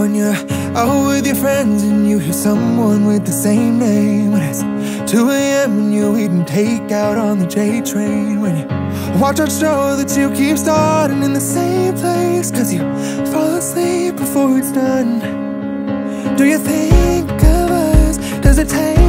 When you're out with your friends and you hear someone with the same name When it's 2 a.m. and you're eating takeout on the J train When you watch a show that you keep starting in the same place Cause you fall asleep before it's done Do you think of us? Does it take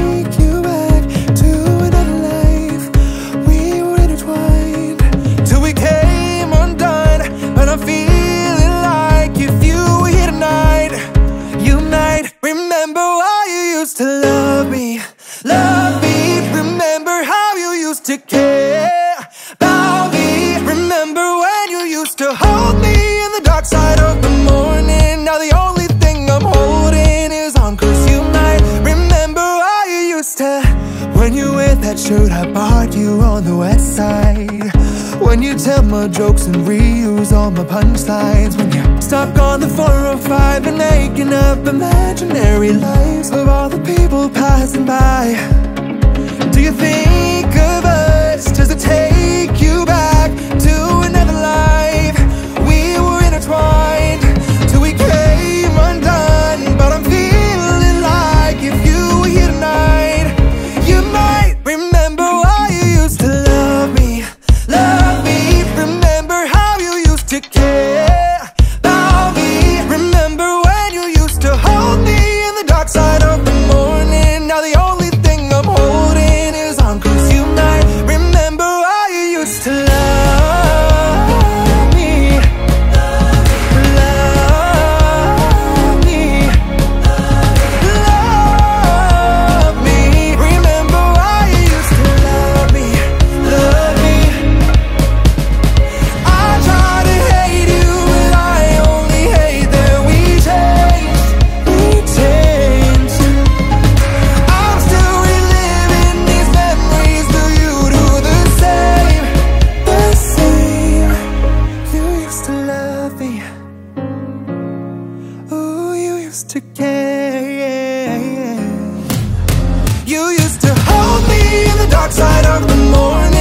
to hold me in the dark side of the morning. Now the only thing I'm holding is on Cause you might remember how you used to. When you wear that shirt I bought you on the west side. When you tell my jokes and reuse all my punchlines. When you stop on the 405 and making up imaginary lives Of all the people passing by. Do you think take nothing. Oh, you used to care. You used to hold me in the dark side of the morning.